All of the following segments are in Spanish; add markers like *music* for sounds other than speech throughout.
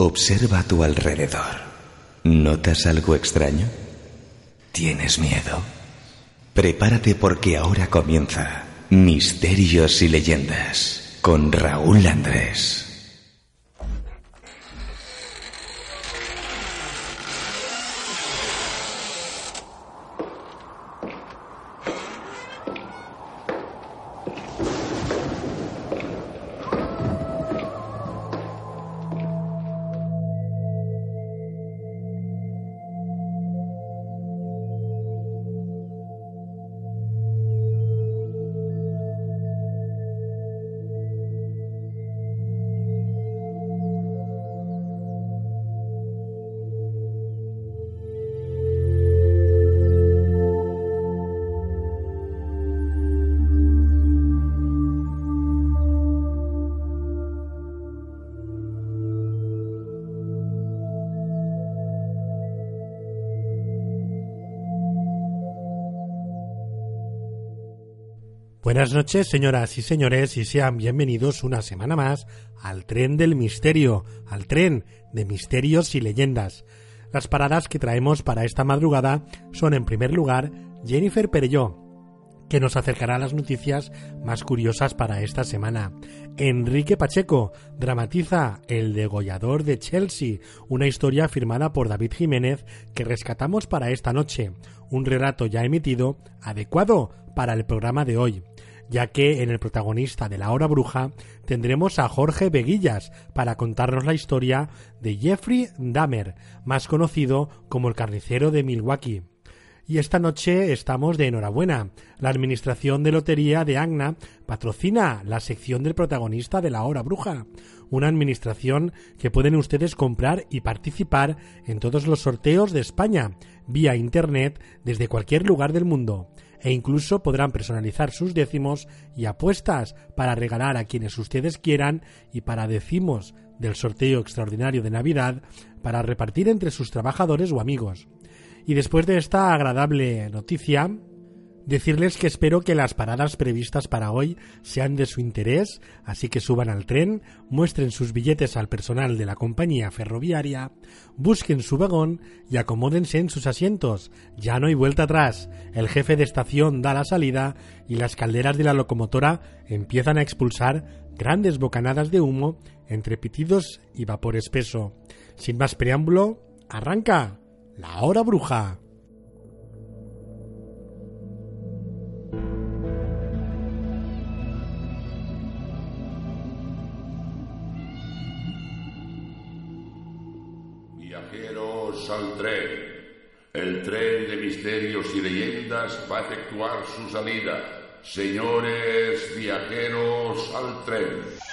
Observa a tu alrededor. ¿Notas algo extraño? ¿Tienes miedo? Prepárate porque ahora comienza Misterios y Leyendas con Raúl Andrés. Buenas noches, señoras y señores, y sean bienvenidos una semana más al tren del misterio, al tren de misterios y leyendas. Las paradas que traemos para esta madrugada son, en primer lugar, Jennifer Perelló, que nos acercará a las noticias más curiosas para esta semana. Enrique Pacheco dramatiza El degollador de Chelsea, una historia firmada por David Jiménez que rescatamos para esta noche, un relato ya emitido adecuado para el programa de hoy ya que en el protagonista de La Hora Bruja tendremos a Jorge Veguillas para contarnos la historia de Jeffrey Dahmer, más conocido como el carnicero de Milwaukee. Y esta noche estamos de enhorabuena. La Administración de Lotería de Agna patrocina la sección del protagonista de la hora bruja. Una administración que pueden ustedes comprar y participar en todos los sorteos de España, vía Internet, desde cualquier lugar del mundo e incluso podrán personalizar sus décimos y apuestas para regalar a quienes ustedes quieran y para decimos del sorteo extraordinario de Navidad para repartir entre sus trabajadores o amigos. Y después de esta agradable noticia, Decirles que espero que las paradas previstas para hoy sean de su interés, así que suban al tren, muestren sus billetes al personal de la compañía ferroviaria, busquen su vagón y acomódense en sus asientos. Ya no hay vuelta atrás. El jefe de estación da la salida y las calderas de la locomotora empiezan a expulsar grandes bocanadas de humo entre pitidos y vapor espeso. Sin más preámbulo, arranca la hora bruja. Al tren. El tren de misterios y leyendas va a efectuar su salida. Señores viajeros al tren.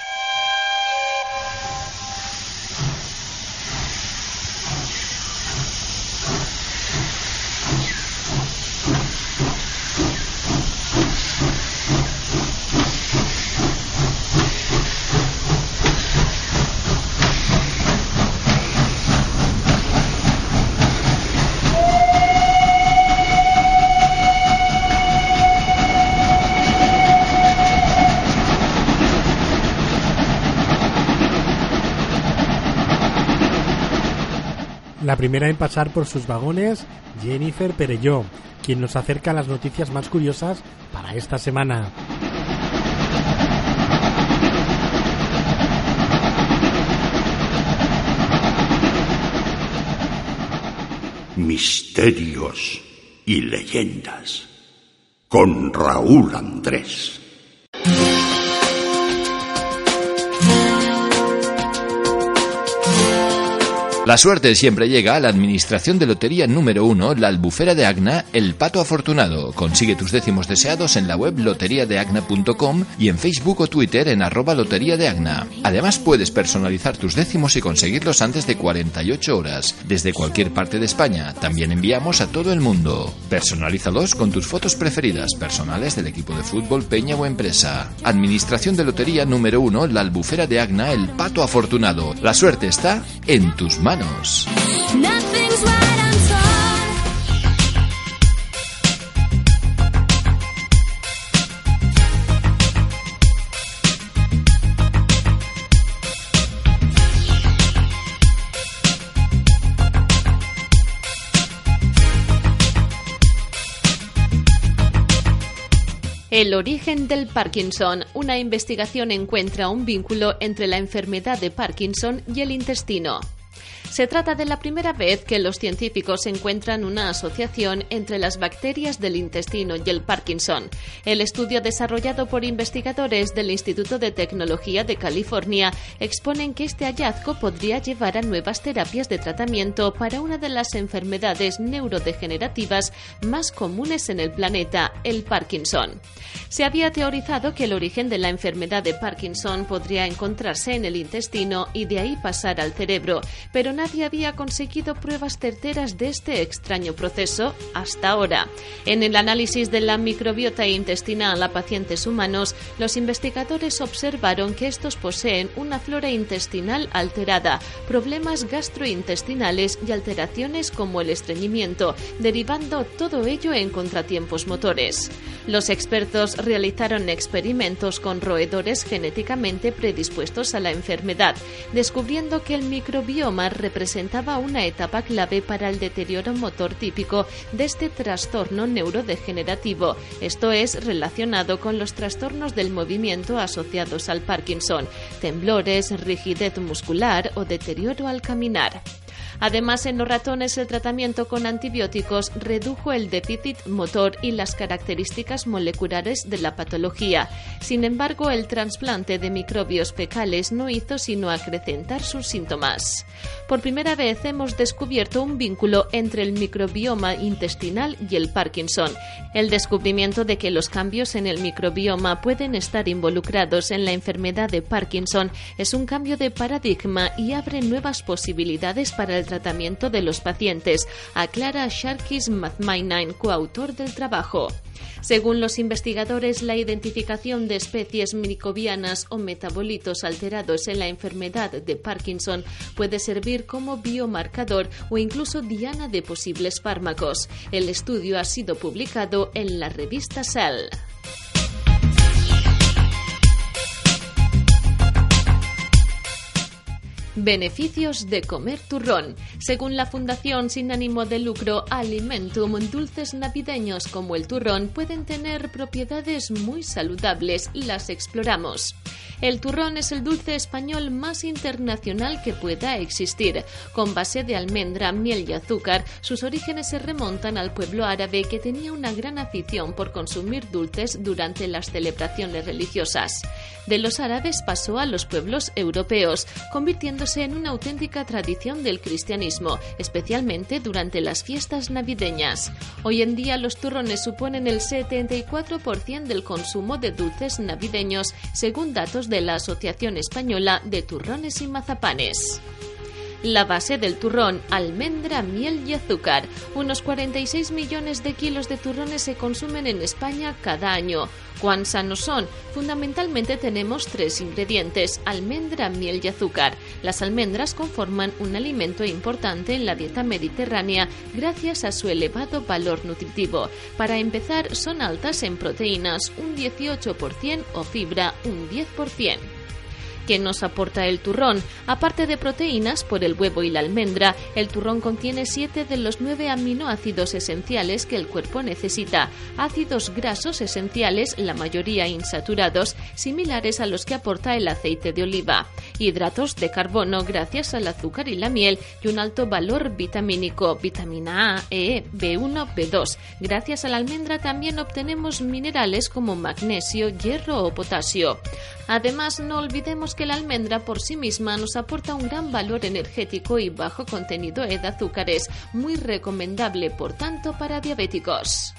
Primera en pasar por sus vagones, Jennifer Perelló, quien nos acerca las noticias más curiosas para esta semana. Misterios y leyendas con Raúl Andrés. La suerte siempre llega a la administración de lotería número uno, la albufera de Agna, el pato afortunado. Consigue tus décimos deseados en la web loteriadeagna.com y en Facebook o Twitter en arroba lotería de Agna. Además puedes personalizar tus décimos y conseguirlos antes de 48 horas, desde cualquier parte de España. También enviamos a todo el mundo. Personalízalos con tus fotos preferidas, personales del equipo de fútbol, peña o empresa. Administración de lotería número uno, la albufera de Agna, el pato afortunado. La suerte está en tus manos menos. El origen del Parkinson. Una investigación encuentra un vínculo entre la enfermedad de Parkinson y el intestino. Se trata de la primera vez que los científicos encuentran una asociación entre las bacterias del intestino y el Parkinson. El estudio desarrollado por investigadores del Instituto de Tecnología de California exponen que este hallazgo podría llevar a nuevas terapias de tratamiento para una de las enfermedades neurodegenerativas más comunes en el planeta, el Parkinson. Se había teorizado que el origen de la enfermedad de Parkinson podría encontrarse en el intestino y de ahí pasar al cerebro, pero nadie había conseguido pruebas certeras de este extraño proceso hasta ahora. En el análisis de la microbiota intestinal a pacientes humanos, los investigadores observaron que estos poseen una flora intestinal alterada, problemas gastrointestinales y alteraciones como el estreñimiento, derivando todo ello en contratiempos motores. Los expertos realizaron experimentos con roedores genéticamente predispuestos a la enfermedad, descubriendo que el microbioma representaba una etapa clave para el deterioro motor típico de este trastorno neurodegenerativo, esto es relacionado con los trastornos del movimiento asociados al Parkinson, temblores, rigidez muscular o deterioro al caminar. Además, en los ratones el tratamiento con antibióticos redujo el déficit motor y las características moleculares de la patología. Sin embargo, el trasplante de microbios fecales no hizo sino acrecentar sus síntomas. Por primera vez hemos descubierto un vínculo entre el microbioma intestinal y el Parkinson. El descubrimiento de que los cambios en el microbioma pueden estar involucrados en la enfermedad de Parkinson es un cambio de paradigma y abre nuevas posibilidades para el tratamiento de los pacientes, aclara Sharkis Mathmainen, coautor del trabajo. Según los investigadores, la identificación de especies microbianas o metabolitos alterados en la enfermedad de Parkinson puede servir como biomarcador o incluso diana de posibles fármacos. El estudio ha sido publicado en la revista Cell. Beneficios de comer turrón. Según la Fundación sin ánimo de lucro Alimentum, dulces navideños como el turrón pueden tener propiedades muy saludables. Las exploramos. El turrón es el dulce español más internacional que pueda existir. Con base de almendra, miel y azúcar, sus orígenes se remontan al pueblo árabe que tenía una gran afición por consumir dulces durante las celebraciones religiosas. De los árabes pasó a los pueblos europeos, convirtiéndose en una auténtica tradición del cristianismo, especialmente durante las fiestas navideñas. Hoy en día los turrones suponen el 74% del consumo de dulces navideños, según datos de la Asociación Española de Turrones y Mazapanes. La base del turrón, almendra, miel y azúcar. Unos 46 millones de kilos de turrones se consumen en España cada año. ¿Cuán sanos son? Fundamentalmente tenemos tres ingredientes, almendra, miel y azúcar. Las almendras conforman un alimento importante en la dieta mediterránea gracias a su elevado valor nutritivo. Para empezar, son altas en proteínas, un 18% o fibra, un 10%. ¿Qué nos aporta el turrón? Aparte de proteínas por el huevo y la almendra, el turrón contiene 7 de los 9 aminoácidos esenciales que el cuerpo necesita, ácidos grasos esenciales, la mayoría insaturados, similares a los que aporta el aceite de oliva, hidratos de carbono gracias al azúcar y la miel y un alto valor vitamínico, vitamina A, E, B1, B2. Gracias a la almendra también obtenemos minerales como magnesio, hierro o potasio. Además, no olvidemos que la almendra por sí misma nos aporta un gran valor energético y bajo contenido de azúcares, muy recomendable por tanto para diabéticos.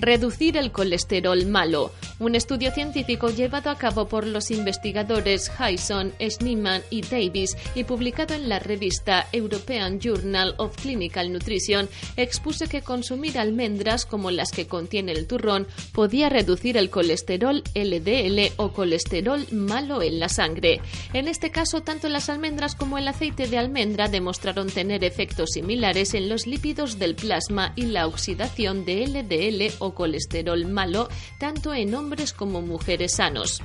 Reducir el colesterol malo. Un estudio científico llevado a cabo por los investigadores Hyson, Schneeman y Davis y publicado en la revista European Journal of Clinical Nutrition expuso que consumir almendras como las que contiene el turrón podía reducir el colesterol LDL o colesterol malo en la sangre. En este caso, tanto las almendras como el aceite de almendra demostraron tener efectos similares en los lípidos del plasma y la oxidación de LDL o colesterol malo tanto en hombres como mujeres sanos.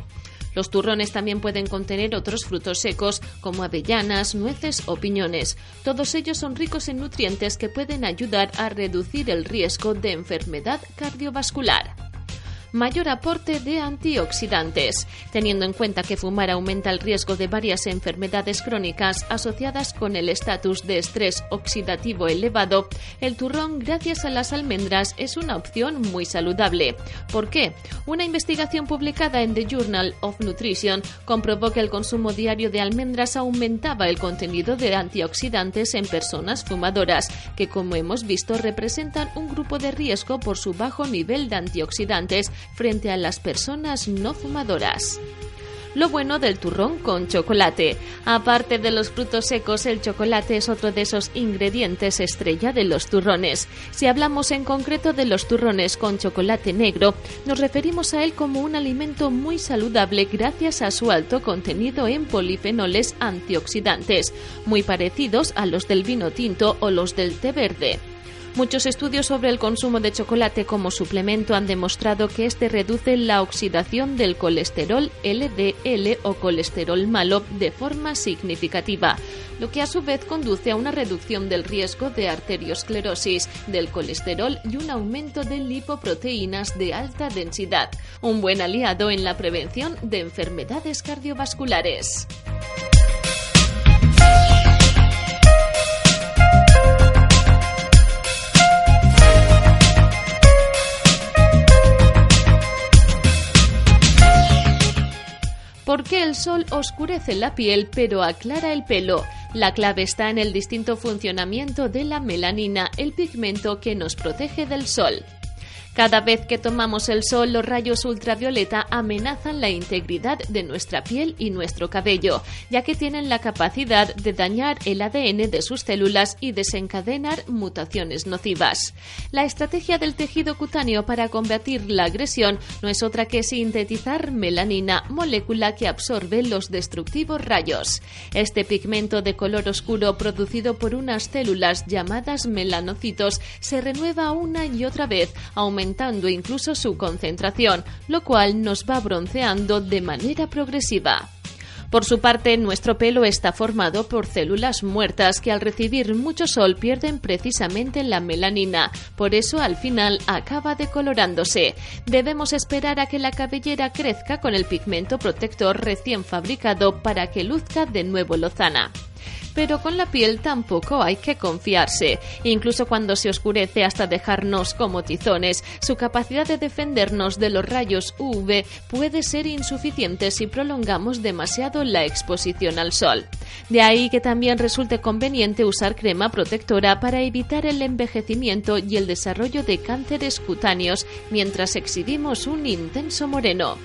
Los turrones también pueden contener otros frutos secos como avellanas, nueces o piñones. Todos ellos son ricos en nutrientes que pueden ayudar a reducir el riesgo de enfermedad cardiovascular. Mayor aporte de antioxidantes. Teniendo en cuenta que fumar aumenta el riesgo de varias enfermedades crónicas asociadas con el estatus de estrés oxidativo elevado, el turrón gracias a las almendras es una opción muy saludable. ¿Por qué? Una investigación publicada en The Journal of Nutrition comprobó que el consumo diario de almendras aumentaba el contenido de antioxidantes en personas fumadoras, que como hemos visto representan un grupo de riesgo por su bajo nivel de antioxidantes frente a las personas no fumadoras lo bueno del turrón con chocolate. Aparte de los frutos secos, el chocolate es otro de esos ingredientes estrella de los turrones. Si hablamos en concreto de los turrones con chocolate negro, nos referimos a él como un alimento muy saludable gracias a su alto contenido en polifenoles antioxidantes, muy parecidos a los del vino tinto o los del té verde. Muchos estudios sobre el consumo de chocolate como suplemento han demostrado que este reduce la oxidación del colesterol LDL o colesterol malo de forma significativa, lo que a su vez conduce a una reducción del riesgo de arteriosclerosis, del colesterol y un aumento de lipoproteínas de alta densidad, un buen aliado en la prevención de enfermedades cardiovasculares. ¿Por qué el sol oscurece la piel pero aclara el pelo? La clave está en el distinto funcionamiento de la melanina, el pigmento que nos protege del sol. Cada vez que tomamos el sol, los rayos ultravioleta amenazan la integridad de nuestra piel y nuestro cabello, ya que tienen la capacidad de dañar el ADN de sus células y desencadenar mutaciones nocivas. La estrategia del tejido cutáneo para combatir la agresión no es otra que sintetizar melanina, molécula que absorbe los destructivos rayos. Este pigmento de color oscuro producido por unas células llamadas melanocitos se renueva una y otra vez, aumentando aumentando incluso su concentración, lo cual nos va bronceando de manera progresiva. Por su parte, nuestro pelo está formado por células muertas que al recibir mucho sol pierden precisamente la melanina, por eso al final acaba decolorándose. Debemos esperar a que la cabellera crezca con el pigmento protector recién fabricado para que luzca de nuevo lozana pero con la piel tampoco hay que confiarse. Incluso cuando se oscurece hasta dejarnos como tizones, su capacidad de defendernos de los rayos UV puede ser insuficiente si prolongamos demasiado la exposición al sol. De ahí que también resulte conveniente usar crema protectora para evitar el envejecimiento y el desarrollo de cánceres cutáneos mientras exhibimos un intenso moreno.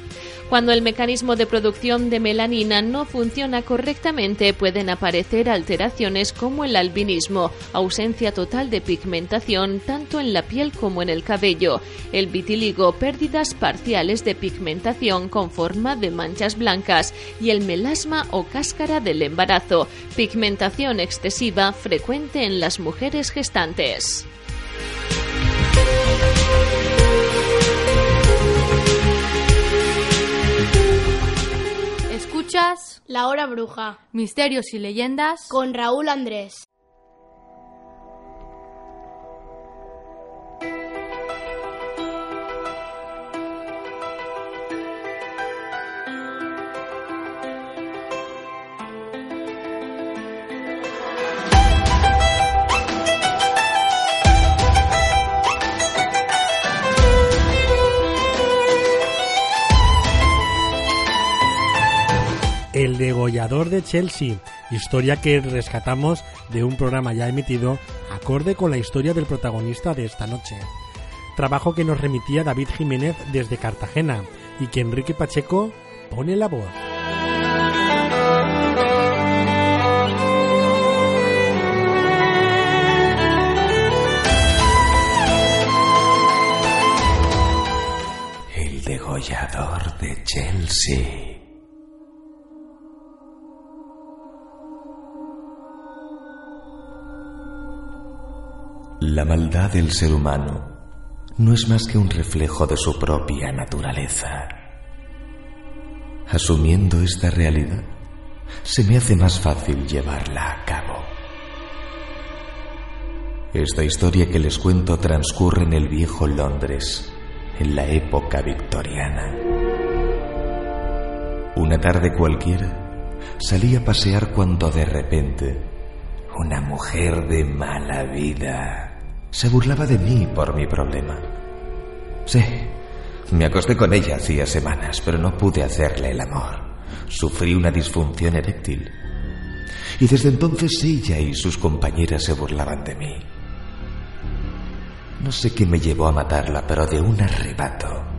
Cuando el mecanismo de producción de melanina no funciona correctamente, pueden aparecer alteraciones como el albinismo, ausencia total de pigmentación tanto en la piel como en el cabello, el vitiligo, pérdidas parciales de pigmentación con forma de manchas blancas y el melasma o cáscara del embarazo, pigmentación excesiva frecuente en las mujeres gestantes. La Hora Bruja. Misterios y leyendas. Con Raúl Andrés. Degollador de Chelsea, historia que rescatamos de un programa ya emitido acorde con la historia del protagonista de esta noche. Trabajo que nos remitía David Jiménez desde Cartagena y que Enrique Pacheco pone la voz. El degollador de Chelsea. La maldad del ser humano no es más que un reflejo de su propia naturaleza. Asumiendo esta realidad, se me hace más fácil llevarla a cabo. Esta historia que les cuento transcurre en el viejo Londres, en la época victoriana. Una tarde cualquiera salí a pasear cuando de repente una mujer de mala vida se burlaba de mí por mi problema. Sí, me acosté con ella hacía semanas, pero no pude hacerle el amor. Sufrí una disfunción eréctil. Y desde entonces ella y sus compañeras se burlaban de mí. No sé qué me llevó a matarla, pero de un arrebato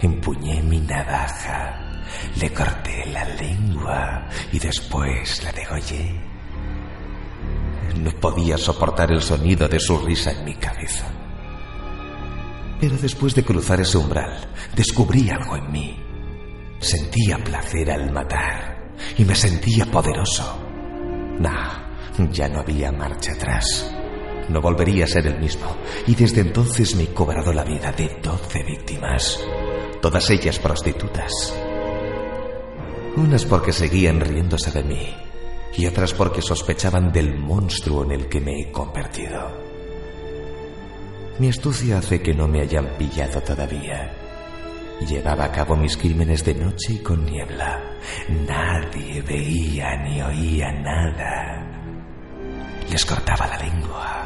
empuñé mi navaja, le corté la lengua y después la degollé. No podía soportar el sonido de su risa en mi cabeza. Pero después de cruzar ese umbral, descubrí algo en mí. Sentía placer al matar y me sentía poderoso. Nah, ya no había marcha atrás. No volvería a ser el mismo y desde entonces me he cobrado la vida de doce víctimas, todas ellas prostitutas. Unas porque seguían riéndose de mí y otras porque sospechaban del monstruo en el que me he convertido. Mi astucia hace que no me hayan pillado todavía. Llevaba a cabo mis crímenes de noche y con niebla. Nadie veía ni oía nada. Les cortaba la lengua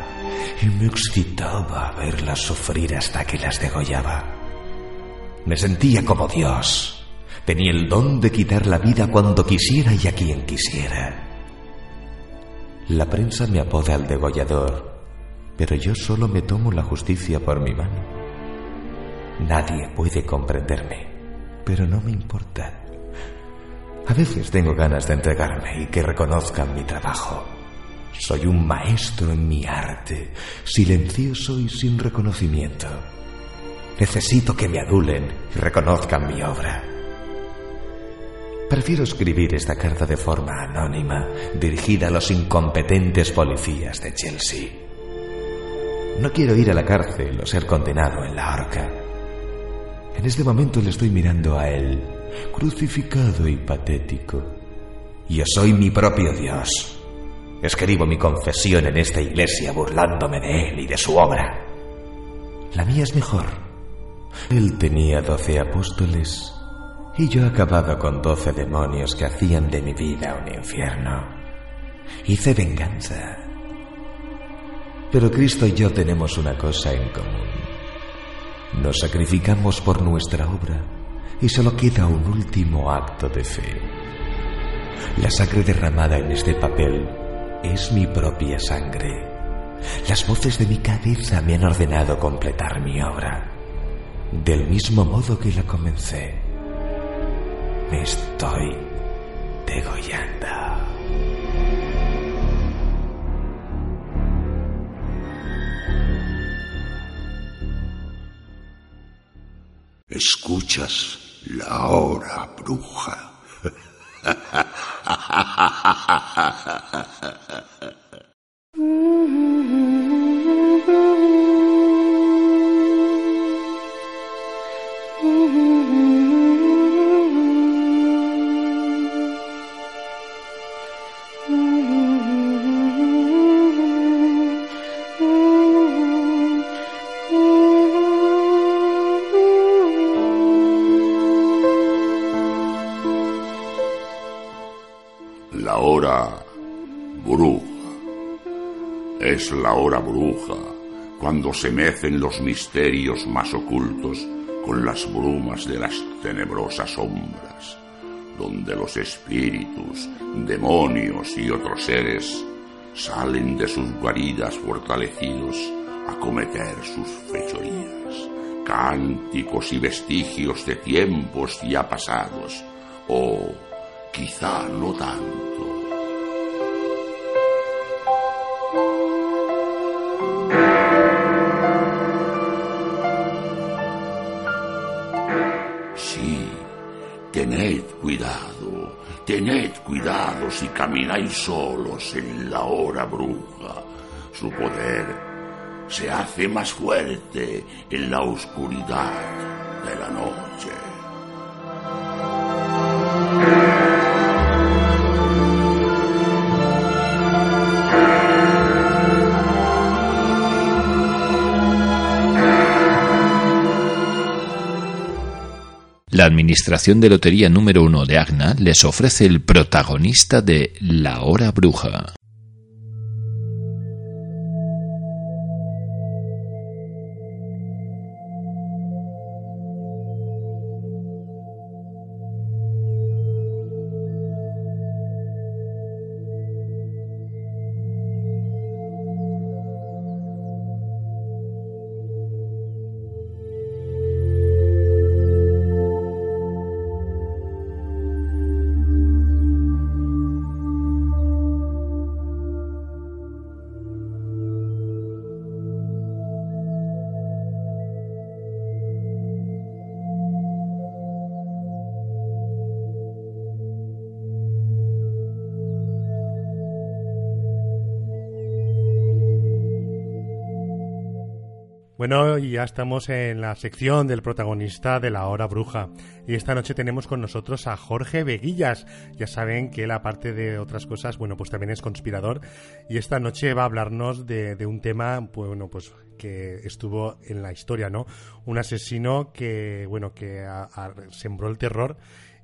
y me excitaba verlas sufrir hasta que las degollaba. Me sentía como Dios. Tenía el don de quitar la vida cuando quisiera y a quien quisiera. La prensa me apoda al degollador pero yo solo me tomo la justicia por mi mano. Nadie puede comprenderme, pero no me importa. A veces tengo ganas de entregarme y que reconozcan mi trabajo. Soy un maestro en mi arte, silencioso y sin reconocimiento. Necesito que me adulen y reconozcan mi obra. Prefiero escribir esta carta de forma anónima, dirigida a los incompetentes policías de Chelsea. No quiero ir a la cárcel o ser condenado en la horca. En este momento le estoy mirando a él, crucificado y patético. Yo soy mi propio Dios. Escribo mi confesión en esta iglesia burlándome de él y de su obra. La mía es mejor. Él tenía doce apóstoles y yo acababa con doce demonios que hacían de mi vida un infierno. Hice venganza pero Cristo y yo tenemos una cosa en común. Nos sacrificamos por nuestra obra y solo queda un último acto de fe. La sangre derramada en este papel es mi propia sangre. Las voces de mi cabeza me han ordenado completar mi obra. Del mismo modo que la comencé, me estoy degollando. Escuchas la hora bruja. *laughs* Es la hora bruja cuando se mecen los misterios más ocultos con las brumas de las tenebrosas sombras, donde los espíritus, demonios y otros seres salen de sus guaridas fortalecidos a cometer sus fechorías, cánticos y vestigios de tiempos ya pasados, o quizá no tanto. Cuidado si camináis solos en la hora bruja. Su poder se hace más fuerte en la oscuridad de la noche. Administración de Lotería número 1 de Agna les ofrece el protagonista de La Hora Bruja. Y ya estamos en la sección del protagonista de la hora bruja. Y esta noche tenemos con nosotros a Jorge Veguillas. Ya saben que él, aparte de otras cosas, bueno, pues también es conspirador. Y esta noche va a hablarnos de, un tema, bueno, pues que estuvo en la historia, ¿no? Un asesino que, bueno, que sembró el terror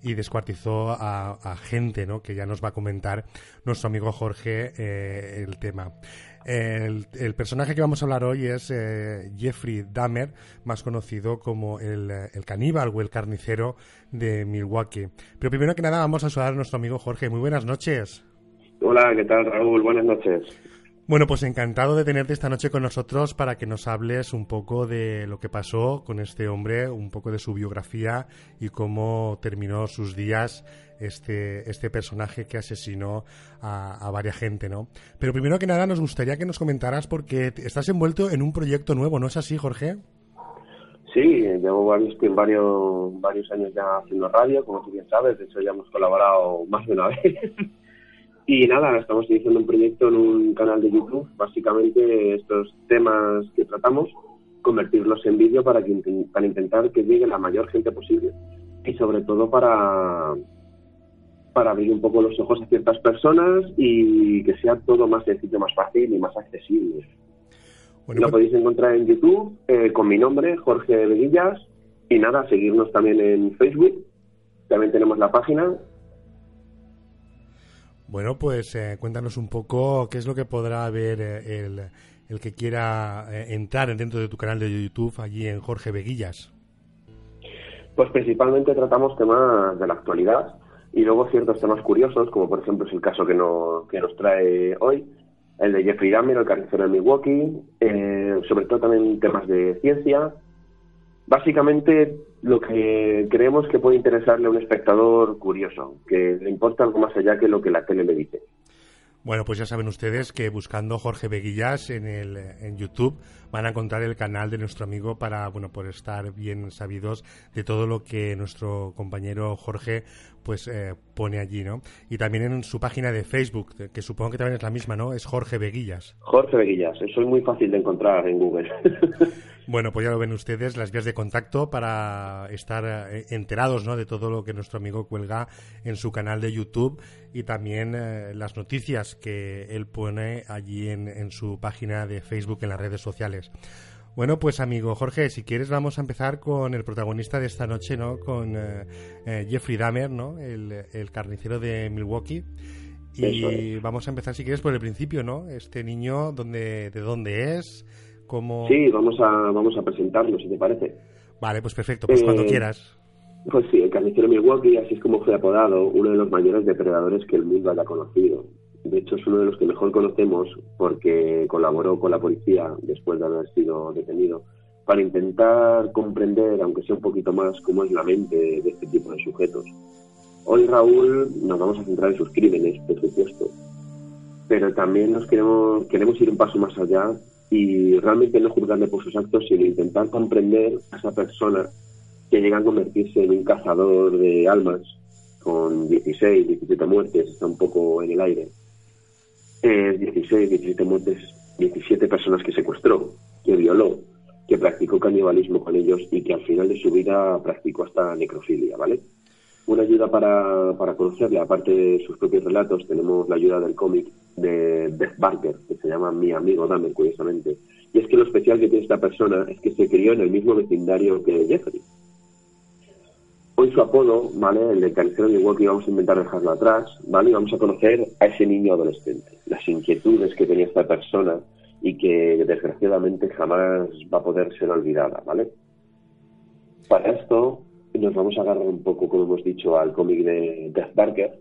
y descuartizó a, gente, ¿no? Que ya nos va a comentar nuestro amigo Jorge eh, el tema. El, personaje que vamos a hablar hoy es eh, Jeffrey Dahmer, más conocido como el, caníbal o el carnicero de Milwaukee. Pero primero que nada vamos a saludar a nuestro amigo Jorge. Muy buenas noches. Hola, ¿qué tal Raúl? Buenas noches. Bueno, pues encantado de tenerte esta noche con nosotros para que nos hables un poco de lo que pasó con este hombre, un poco de su biografía y cómo terminó sus días este, este personaje que asesinó a, varias gente, ¿no? Pero primero que nada nos gustaría que nos comentaras porque estás envuelto en un proyecto nuevo, ¿no es así, Jorge? Sí, llevo varios, varios, varios años ya haciendo radio, como tú bien sabes, de hecho ya hemos colaborado más de una *laughs* vez. Y nada, estamos iniciando un proyecto en un canal de YouTube, básicamente estos temas que tratamos, convertirlos en vídeo para, que, para intentar que llegue la mayor gente posible y sobre todo para, para abrir un poco los ojos a ciertas personas y que sea todo más sencillo, más fácil y más accesible. Lo pues podéis encontrar en YouTube eh, con mi nombre, Jorge Beguillas, y nada, seguirnos también en Facebook. También tenemos la página. Bueno, pues eh, cuéntanos un poco qué es lo que podrá ver eh, el, el, que quiera entrar dentro de tu canal de YouTube allí en Jorge Beguillas. Pues principalmente tratamos temas de la actualidad, y luego ciertos temas curiosos, como por ejemplo es el caso que, no, que nos trae hoy, el de Jeffrey Dahmer, el carnicero de Milwaukee, eh, sobre todo también temas de ciencia. Básicamente lo que creemos que puede interesarle a un espectador curioso, que le importa algo más allá que lo que la tele le dice. Bueno, pues ya saben ustedes que buscando Jorge Beguillas en, el, en YouTube van a encontrar el canal de nuestro amigo para, bueno, por estar bien sabidos de todo lo que nuestro compañero Jorge pues eh, pone allí, ¿no? Y también en su página de Facebook, que supongo que también es la misma, ¿no? Es Jorge Beguillas. Jorge Beguillas, eso es muy fácil de encontrar en Google. *laughs* bueno, pues ya lo ven ustedes, las vías de contacto para estar eh, enterados, ¿no? De todo lo que nuestro amigo cuelga en su canal de YouTube y también eh, las noticias que él pone allí en, en su página de Facebook en las redes sociales. Bueno, pues amigo Jorge, si quieres vamos a empezar con el protagonista de esta noche, ¿no? Con eh, eh, Jeffrey Dahmer, ¿no? El, carnicero de Milwaukee. Y vamos a empezar, si quieres, por el principio, ¿no? Este niño, ¿dónde, ¿de dónde es? ¿Cómo... Sí, vamos a, vamos a presentarlo, si te parece. Vale, pues perfecto, pues cuando eh, quieras. Pues sí, el carnicero de Milwaukee, así es como fue apodado, uno de los mayores depredadores que el mundo haya conocido. De hecho, es uno de los que mejor conocemos porque colaboró con la policía después de haber sido detenido para intentar comprender, aunque sea un poquito más, cómo es la mente de este tipo de sujetos. Hoy, Raúl, nos vamos a centrar en sus crímenes, por supuesto, pero también nos queremos, queremos ir un paso más allá y realmente no juzgarle por sus actos, sino intentar comprender a esa persona que llega a convertirse en un cazador de almas con 16, 17 muertes, está un poco en el aire 16, 17 muertes, 17 personas que secuestró, que violó, que practicó canibalismo con ellos y que al final de su vida practicó hasta necrofilia, ¿vale? Una ayuda para, para conocerle, aparte de sus propios relatos, tenemos la ayuda del cómic de Beth Barker, que se llama Mi amigo Dahmer, curiosamente. Y es que lo especial que tiene esta persona es que se crió en el mismo vecindario que Jeffrey. Su apodo, ¿vale? El de carnicero de Milwaukee, vamos a intentar dejarlo atrás, ¿vale? Y vamos a conocer a ese niño adolescente, las inquietudes que tenía esta persona y que desgraciadamente jamás va a poder ser olvidada, ¿vale? Para esto nos vamos a agarrar un poco, como hemos dicho, al cómic de Death Barker,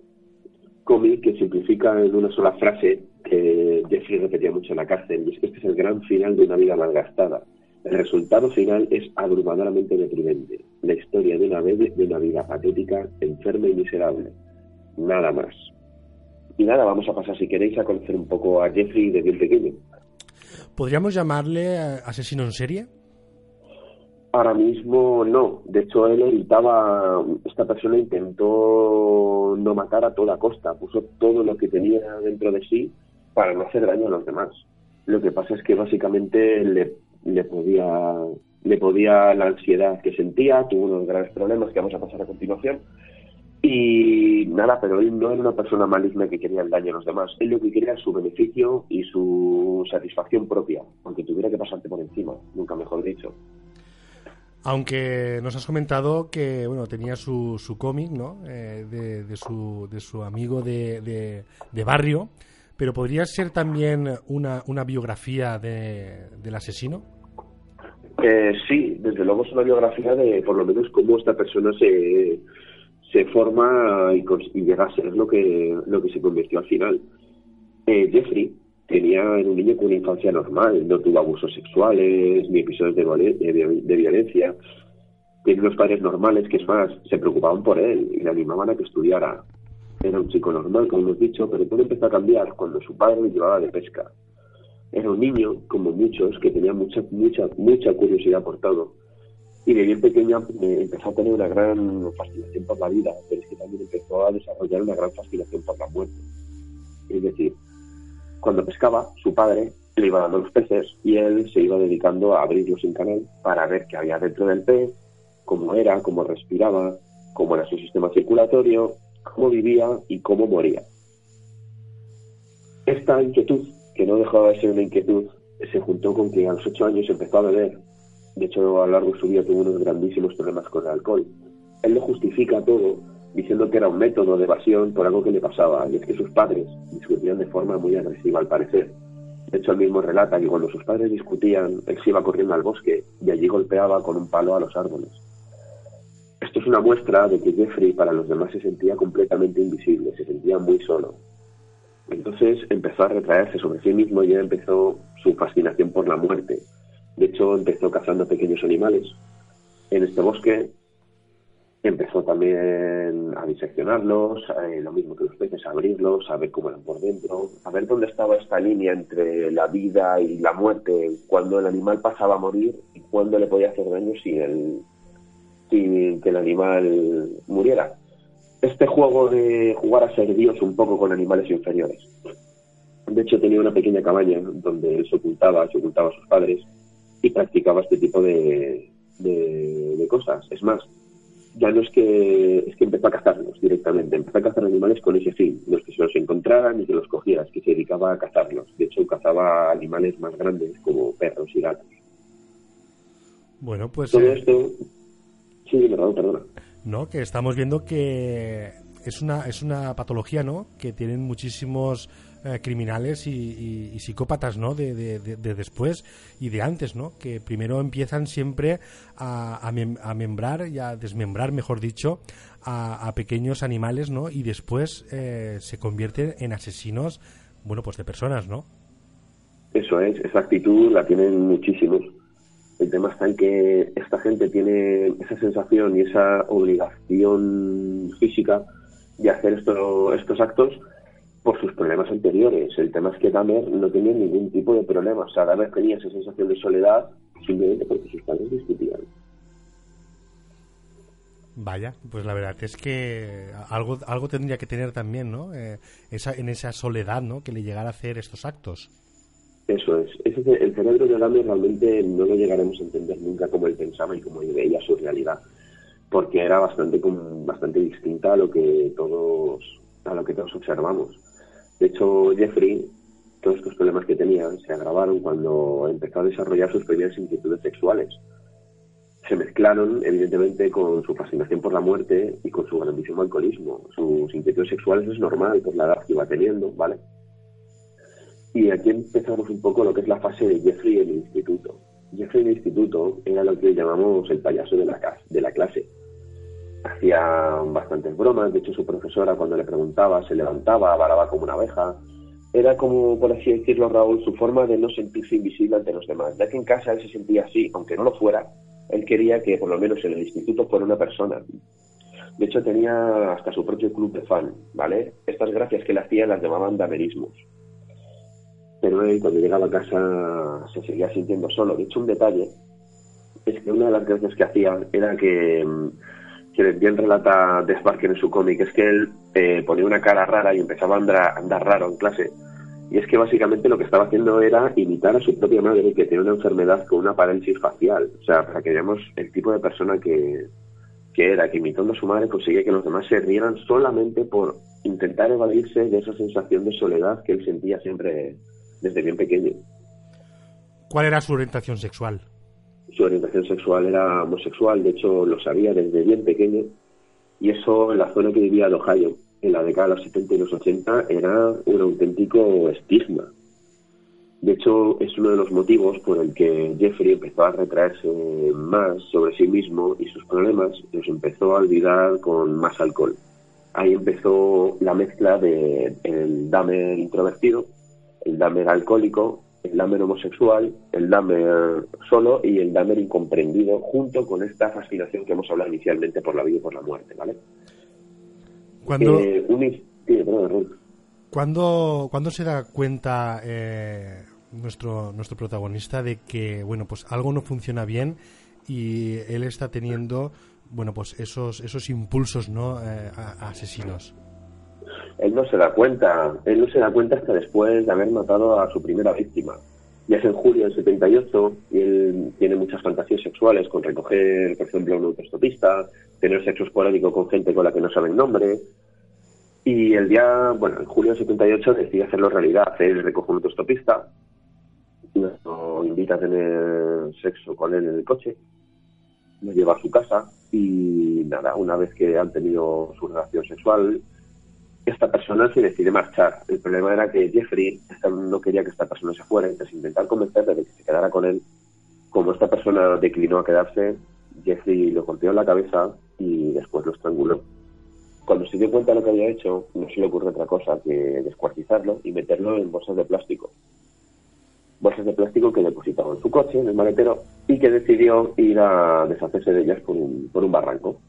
cómic que simplifica en una sola frase que Jeffrey repetía mucho en la cárcel, es que este es el gran final de una vida malgastada. El resultado final es abrumadoramente deprimente. La historia de una, de una vida patética, enferma y miserable. Nada más. Y nada, vamos a pasar, si queréis, a conocer un poco a Jeffrey de bien pequeño. ¿Podríamos llamarle asesino en serie? Ahora mismo no. De hecho, él evitaba, esta persona intentó no matar a toda costa, puso todo lo que tenía dentro de sí para no hacer daño a los demás. Lo que pasa es que básicamente le, le podía le podía la ansiedad que sentía, tuvo unos graves problemas que vamos a pasar a continuación. Y nada, pero él no era una persona maligna que quería el daño a los demás. Él lo que quería era su beneficio y su satisfacción propia, aunque tuviera que pasarte por encima, nunca mejor dicho. Aunque nos has comentado que bueno tenía su, su cómic, ¿no? Eh, de, su, de su amigo de, de, barrio, pero podría ser también una, una biografía de, del asesino. Eh, sí, desde luego es una biografía de por lo menos cómo esta persona se, se forma y, llega a ser lo que, lo que se convirtió al final. Eh, Jeffrey tenía era un niño con una infancia normal, no tuvo abusos sexuales ni episodios de, de, violencia. Tiene unos padres normales que es más, se preocupaban por él y le animaban a que estudiara. Era un chico normal, como hemos dicho, pero todo empezó a cambiar cuando su padre le llevaba de pesca. Era un niño, como muchos, que tenía mucha, mucha, mucha curiosidad por todo. Y de bien pequeña eh, empezó a tener una gran fascinación por la vida, pero es que también empezó a desarrollar una gran fascinación por la muerte. Es decir, cuando pescaba, su padre le iba dando los peces y él se iba dedicando a abrirlos en canal para ver qué había dentro del pez, cómo era, cómo respiraba, cómo era su sistema circulatorio, cómo vivía y cómo moría. Esta inquietud, que no dejaba de ser una inquietud, se juntó con que a los ocho años empezó a beber. De hecho, a lo largo de su vida tuvo unos grandísimos problemas con el alcohol. Él lo justifica todo diciendo que era un método de evasión por algo que le pasaba, y es que sus padres discutían de forma muy agresiva al parecer. De hecho, él mismo relata que cuando sus padres discutían, él se iba corriendo al bosque y allí golpeaba con un palo a los árboles. Esto es una muestra de que Jeffrey para los demás se sentía completamente invisible, se sentía muy solo. Entonces empezó a retraerse sobre sí mismo y ya empezó su fascinación por la muerte. De hecho, empezó cazando pequeños animales. En este bosque empezó también a diseccionarlos, eh, lo mismo que los peces, a abrirlos, a ver cómo eran por dentro, a ver dónde estaba esta línea entre la vida y la muerte, cuando el animal pasaba a morir y cuándo le podía hacer daño si el, sin que el animal muriera. Este juego de jugar a ser Dios un poco con animales inferiores. De hecho, tenía una pequeña cabaña donde él se ocultaba, se ocultaba a sus padres y practicaba este tipo de, de cosas. Es más, ya no es que, es que empezó a cazarlos directamente, empezó a cazar animales con ese fin, los que se los encontraran y que los cogieras, que se dedicaba a cazarlos. De hecho, cazaba animales más grandes como perros y gatos. Bueno, pues... Todo eh, esto... Sí, perdón, perdona. No, que estamos viendo que es una, es una patología, ¿no? Que tienen muchísimos eh, criminales y, psicópatas, ¿no? De, después y de antes, ¿no? Que primero empiezan siempre a, a, membrar y a desmembrar, mejor dicho, a, pequeños animales, ¿no? Y después eh, se convierten en asesinos, bueno, pues de personas, ¿no? Eso es, esa actitud la tienen muchísimos. El tema está en que esta gente tiene esa sensación y esa obligación física de hacer esto, estos actos por sus problemas anteriores. El tema es que Dahmer no tenía ningún tipo de problema. O sea, Dahmer tenía esa sensación de soledad simplemente porque sus padres discutían. Vaya, pues la verdad es que algo, algo tendría que tener también, ¿no? Eh, esa, en esa soledad, ¿no? Que le llegara a hacer estos actos. Eso es. Ese, el cerebro de Dahmer realmente no lo llegaremos a entender nunca como él pensaba y como él veía su realidad, porque era bastante, bastante distinta a lo que todos a lo que todos observamos. De hecho, Jeffrey, todos estos problemas que tenía se agravaron cuando empezó a desarrollar sus primeras inquietudes sexuales. se mezclaron, evidentemente, con su fascinación por la muerte y con su grandísimo alcoholismo. Sus inquietudes sexuales es normal por la edad que iba teniendo, ¿vale? Y aquí empezamos un poco lo que es la fase de Jeffrey en el instituto. Jeffrey en el instituto era lo que llamamos el payaso de la, de la clase. Hacía bastantes bromas, de hecho su profesora cuando le preguntaba se levantaba, varaba como una abeja. Era como, por así decirlo, Raúl, su forma de no sentirse invisible ante los demás, ya que en casa él se sentía así, aunque no lo fuera, él quería que por lo menos en el instituto fuera una persona. De hecho, tenía hasta su propio club de fan, ¿vale? Estas gracias que le hacía las llamaban damerismos. Pero cuando llegaba a casa, se seguía sintiendo solo. De hecho, un detalle es que una de las gracias que hacía era que, que bien relata Desbarker en su cómic, es que él eh, ponía una cara rara y empezaba a andar, andar raro en clase y es que básicamente lo que estaba haciendo era imitar a su propia madre que tiene una enfermedad con una parálisis facial. O sea, para que veamos el tipo de persona que, que era, que imitando a su madre consigue que los demás se rieran solamente por intentar evadirse de esa sensación de soledad que él sentía siempre desde bien pequeño. ¿Cuál era su orientación sexual? Su orientación sexual era homosexual, de hecho lo sabía desde bien pequeño, y eso en la zona que vivía de Ohio en la década de los 70 y los 80 era un auténtico estigma. De hecho, es uno de los motivos por el que Jeffrey empezó a retraerse más sobre sí mismo y sus problemas los empezó a olvidar con más alcohol. Ahí empezó la mezcla de el Dahmer introvertido, el Dahmer alcohólico, el Dahmer homosexual, el Dahmer solo y el Dahmer incomprendido, junto con esta fascinación que hemos hablado inicialmente por la vida y por la muerte, ¿vale? Cuando, cuando, cuando se da cuenta eh, nuestro, nuestro protagonista de que bueno pues algo no funciona bien y él está teniendo bueno pues esos esos impulsos no eh, asesinos él no se da cuenta él no se da cuenta hasta después de haber matado a su primera víctima ya es en julio del 78 y él tiene muchas fantasías sexuales con recoger por ejemplo un autostopista tener sexo esporádico con gente con la que no sabe el nombre. Y el día, bueno, en julio del 78 decide hacerlo realidad. Él recoge un autostopista, lo invita a tener sexo con él en el coche, lo lleva a su casa y nada, una vez que han tenido su relación sexual, esta persona se decide marchar. El problema era que Jeffrey no quería que esta persona se fuera, entonces intentar convencerle de que se quedara con él. Como esta persona declinó a quedarse, Jeffrey lo golpeó en la cabeza y después lo estranguló. Cuando se dio cuenta de lo que había hecho, no se le ocurre otra cosa que descuartizarlo y meterlo en bolsas de plástico. Bolsas de plástico que depositaba en su coche, en el maletero, y que decidió ir a deshacerse de ellas por un, por un barranco.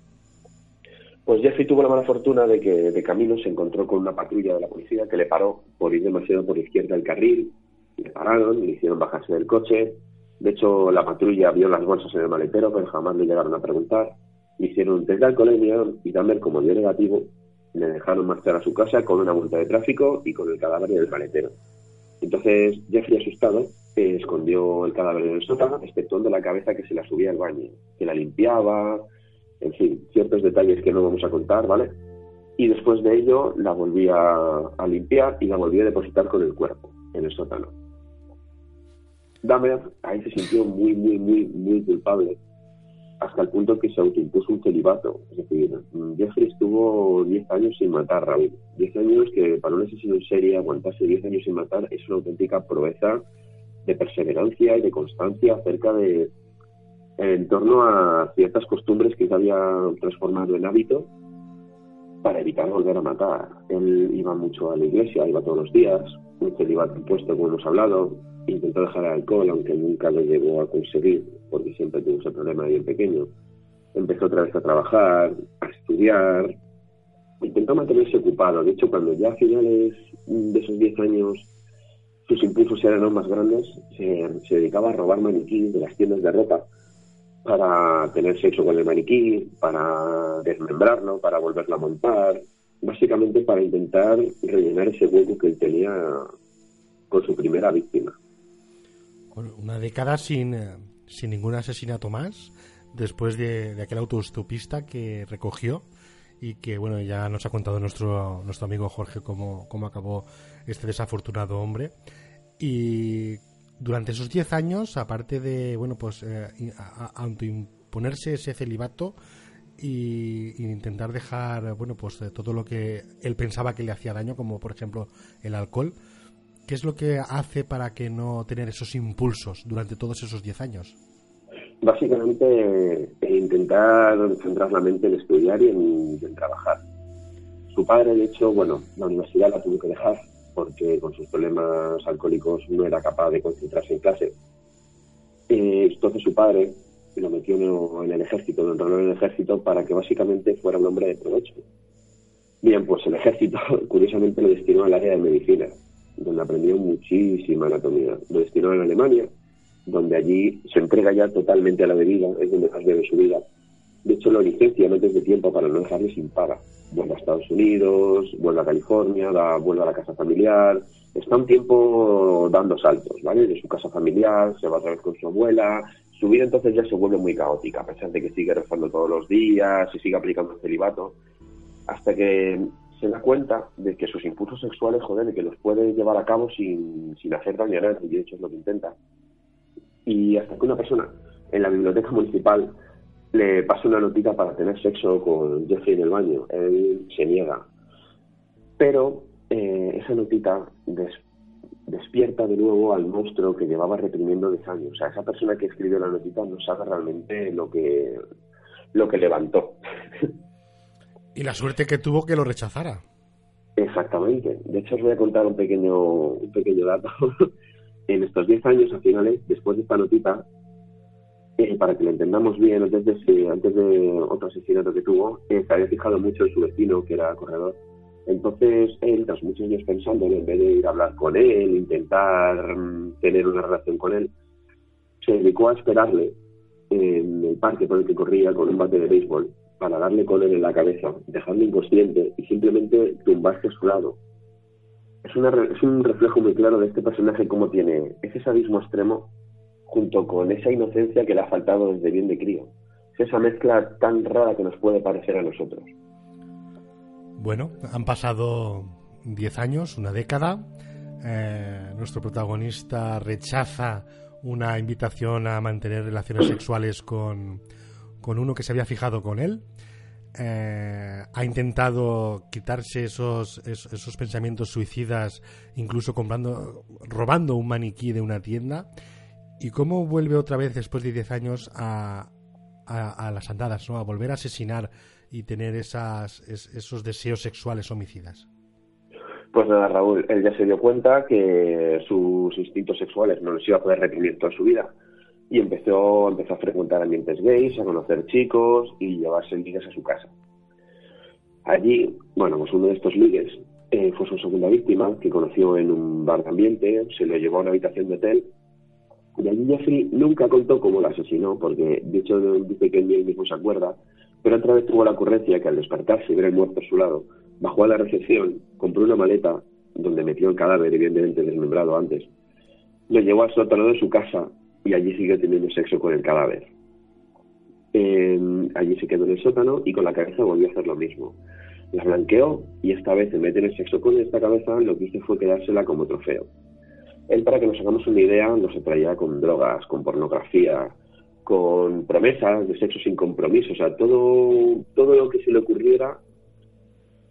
Pues Jeffrey tuvo la mala fortuna de que de camino se encontró con una patrulla de la policía que le paró por ir demasiado por izquierda del carril. Le pararon, le hicieron bajarse del coche. De hecho, la patrulla vio las bolsas en el maletero, pero jamás le llegaron a preguntar le hicieron un test de alcoholemia y también como dio negativo, le dejaron marchar a su casa con una multa de tráfico y con el cadáver del maletero. Entonces, Jeffrey, asustado, escondió el cadáver en el sótano, exceptuando la cabeza que se la subía al baño, que la limpiaba, en fin, ciertos detalles que no vamos a contar, ¿vale? Y después de ello la volvía a limpiar y la volvía a depositar con el cuerpo en el sótano. Dahmer ahí se sintió muy, muy, muy, muy culpable hasta el punto que se autoimpuso un celibato. Es decir, Jeffrey estuvo 10 años sin matar, Raúl. 10 años que para un asesino en serie aguantarse 10 años sin matar es una auténtica proeza de perseverancia y de constancia acerca de en torno a ciertas costumbres que se había transformado en hábito para evitar volver a matar. Él iba mucho a la iglesia, iba todos los días, un celibato impuesto, como hemos hablado, intentó dejar el alcohol, aunque nunca lo llegó a conseguir, porque siempre tuvo ese problema bien pequeño. Empezó otra vez a trabajar, a estudiar, intentó mantenerse ocupado. De hecho, cuando ya a finales de esos 10 años sus impulsos eran aún más grandes, se, se, dedicaba a robar maniquí de las tiendas de ropa para tener sexo con el maniquí, para desmembrarlo, para volverlo a montar, básicamente para intentar rellenar ese hueco que él tenía con su primera víctima. Una década sin, eh, sin ningún asesinato más, después de, aquel autostopista que recogió y que bueno ya nos ha contado nuestro nuestro amigo Jorge cómo, cómo acabó este desafortunado hombre. Y durante esos 10 años aparte de bueno pues eh, ponerse ese celibato y, intentar dejar, bueno, pues todo lo que él pensaba que le hacía daño, como por ejemplo el alcohol. ¿Qué es lo que hace para que no tener esos impulsos durante todos esos 10 años? Básicamente eh, intentar centrar la mente en estudiar y en, trabajar. Su padre, de hecho, bueno, la universidad la tuvo que dejar porque con sus problemas alcohólicos no era capaz de concentrarse en clase. Eh, entonces su padre lo metió en el ejército, lo entró en el ejército para que básicamente fuera un hombre de provecho. Bien, pues el ejército *laughs* curiosamente lo destinó al área de medicina donde aprendió muchísima anatomía. Lo destinó en Alemania, donde allí se entrega ya totalmente a la bebida, es donde más bebe su vida. De hecho, lo licencian antes de tiempo para no dejarle sin paga. Vuelve a Estados Unidos, vuelve a California, da, vuelve a la casa familiar. Está un tiempo dando saltos, ¿vale? De su casa familiar, se va otra vez con su abuela. Su vida entonces ya se vuelve muy caótica, a pesar de que sigue rezando todos los días y sigue aplicando el celibato. Hasta que se da cuenta de que sus impulsos sexuales, joder, de que los puede llevar a cabo sin, sin hacer daño a nadie, y de hecho es lo que intenta. Y hasta que una persona en la biblioteca municipal le pasa una notita para tener sexo con Jeffrey en el baño. Él se niega. Pero eh, esa notita despierta de nuevo al monstruo que llevaba reprimiendo 10 años. O sea, esa persona que escribió la notita no sabe realmente lo que, lo que levantó. *laughs* Y la suerte que tuvo que lo rechazara. Exactamente. De hecho, os voy a contar un pequeño, un pequeño dato. *laughs* en estos 10 años, a finales, después de esta notita, eh, para que lo entendamos bien, antes de, antes de otro asesinato que tuvo, eh, se había fijado mucho en su vecino, que era corredor. Entonces, él, tras muchos años pensando, en vez de ir a hablar con él, intentar mm, tener una relación con él, se dedicó a esperarle en el parque por el que corría con un bate de béisbol para darle con él en la cabeza, dejarlo inconsciente y simplemente tumbarse a su lado. Es, es un reflejo muy claro de este personaje como tiene ese sadismo extremo junto con esa inocencia que le ha faltado desde bien de crío. Es esa mezcla tan rara que nos puede parecer a nosotros. Bueno, han pasado 10 años, una década. Eh, nuestro protagonista rechaza una invitación a mantener relaciones sexuales con, con uno que se había fijado con él. Eh, ha intentado quitarse esos, esos, pensamientos suicidas, incluso comprando, robando un maniquí de una tienda. ¿Y cómo vuelve otra vez, después de 10 años, a, a, las andadas, ¿no? a volver a asesinar y tener esas, esos deseos sexuales homicidas? Pues nada, Raúl, él ya se dio cuenta que sus instintos sexuales no los iba a poder reprimir toda su vida y empezó, empezó a frecuentar ambientes gays, a conocer chicos y llevarse ligues a su casa. Allí, bueno, pues uno de estos ligues eh, fue su segunda víctima, que conoció en un bar de ambiente, se lo llevó a una habitación de hotel allí Jeffrey nunca contó cómo la asesinó, porque de hecho dice que él mismo se acuerda, pero otra vez tuvo la ocurrencia que al despertarse y ver el muerto a su lado, bajó a la recepción, compró una maleta donde metió el cadáver, evidentemente desmembrado antes, lo llevó al sótano de su casa y allí sigue teniendo sexo con el cadáver. allí se quedó en el sótano y con la cabeza volvió a hacer lo mismo. La blanqueó y esta vez en vez de tener sexo con esta cabeza lo que hizo fue quedársela como trofeo. Él, para que nos hagamos una idea, nos atraía con drogas, con pornografía, con promesas de sexo sin compromiso, o sea, todo, todo lo que se le ocurriera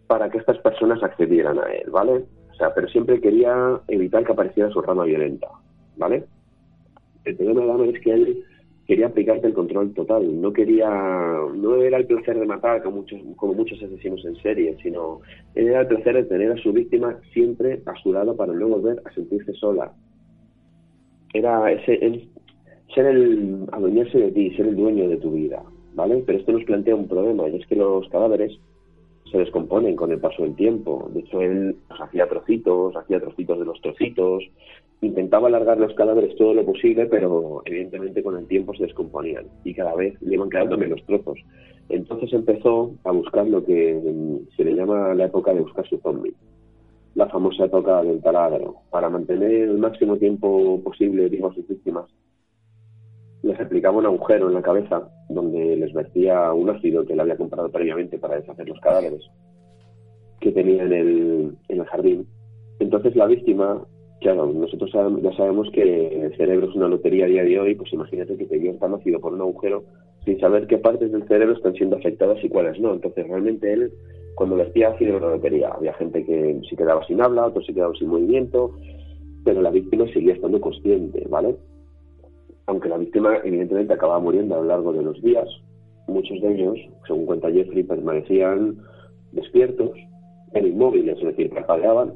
para que estas personas accedieran a él, ¿vale? O sea, pero siempre quería evitar que apareciera su rama violenta, ¿vale? el problema de es que él quería aplicarte el control total, no quería, no era el placer de matar como muchos, como muchos asesinos en serie, sino era el placer de tener a su víctima siempre a su lado para luego volver a sentirse sola. Era ese, ser el, adueñarse de ti, ser el dueño de tu vida, ¿vale? Pero esto nos plantea un problema, y es que los cadáveres se descomponen con el paso del tiempo. De hecho, él hacía trocitos, hacía trocitos de los trocitos, intentaba alargar los cadáveres todo lo posible, pero evidentemente con el tiempo se descomponían y cada vez le iban quedando menos trozos. Entonces empezó a buscar lo que se le llama la época de buscar su zombie, la famosa época del taladro. Para mantener el máximo tiempo posible vivos a sus víctimas, les aplicaba un agujero en la cabeza donde les vertía un ácido que le había comprado previamente para deshacer los cadáveres que tenía en el, en el jardín. Entonces la víctima Claro, nosotros ya sabemos que el cerebro es una lotería a día de hoy, pues imagínate que te vio tan ácido por un agujero, sin saber qué partes del cerebro están siendo afectadas y cuáles no. Entonces, realmente él, cuando lo hacía, hacía lo que quería. Había gente que se quedaba sin habla, otros se quedaban sin movimiento, pero la víctima seguía estando consciente, ¿vale? Aunque la víctima, evidentemente, acababa muriendo a lo largo de los días, muchos de ellos, según cuenta Jeffrey, permanecían despiertos, en inmóviles, es decir, parpadeaban,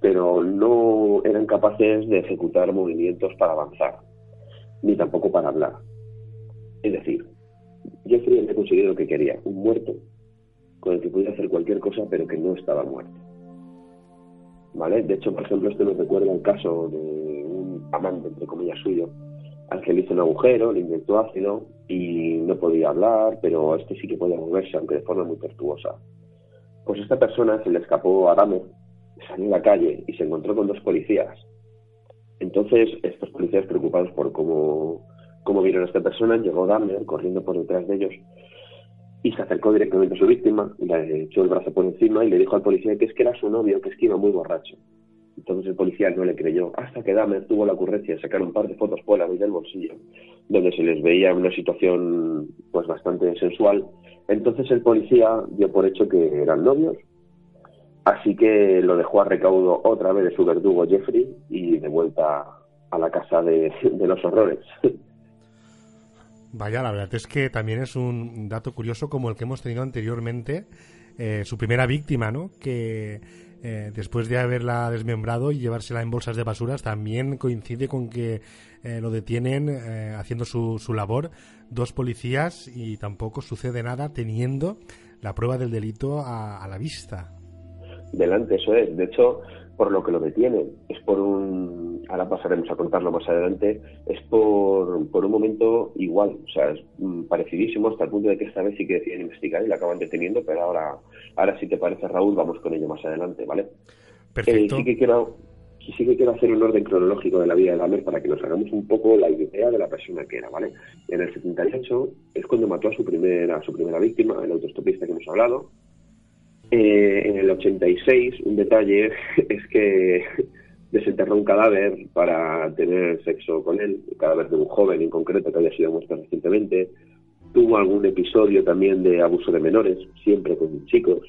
pero no eran capaces de ejecutar movimientos para avanzar, ni tampoco para hablar. Es decir, Jeffrey había conseguido lo que quería, un muerto con el que pudiera hacer cualquier cosa, pero que no estaba muerto. ¿Vale? De hecho, por ejemplo, esto nos recuerda el caso de un amante, entre comillas, suyo, le hizo un agujero, le inyectó ácido y no podía hablar, pero este sí que podía moverse, aunque de forma muy tortuosa. Pues esta persona se le escapó a Dahmer, salió a la calle y se encontró con dos policías. Entonces, estos policías preocupados por cómo, cómo vieron a esta persona, llegó Dahmer corriendo por detrás de ellos y se acercó directamente a su víctima, le echó el brazo por encima y le dijo al policía que es que era su novio, que es que iba muy borracho. Entonces el policía no le creyó, hasta que Dahmer tuvo la ocurrencia de sacar un par de fotos Polaroid del bolsillo, donde se les veía una situación pues bastante sensual. Entonces el policía dio por hecho que eran novios, así que lo dejó a recaudo otra vez de su verdugo Jeffrey y de vuelta a la casa de, de los horrores. Vaya, la verdad es que también es un dato curioso como el que hemos tenido anteriormente, eh, su primera víctima, ¿no? Que eh, después de haberla desmembrado y llevársela en bolsas de basuras, también coincide con que eh, lo detienen haciendo su, su labor dos policías y tampoco sucede nada teniendo la prueba del delito a, a la vista. Delante, eso es. De hecho, por lo que lo detienen. Es por un, ahora pasaremos a contarlo más adelante, es por, por un momento igual, o sea, es mm, parecidísimo hasta el punto de que esta vez sí que deciden investigar y la acaban deteniendo, pero ahora, ahora si te parece Raúl, vamos con ello más adelante, ¿vale? Perfecto. Eh, sí que quiero sí que quiero hacer un orden cronológico de la vida de Dahmer para que nos hagamos un poco la idea de la persona que era, ¿vale? En el 78 es cuando mató a su primera, a su primera víctima, el autostopista que hemos hablado, eh, en el 86, un detalle *laughs* es que desenterró un cadáver para tener sexo con él, el cadáver de un joven en concreto que había sido muerto recientemente. Tuvo algún episodio también de abuso de menores, siempre con chicos.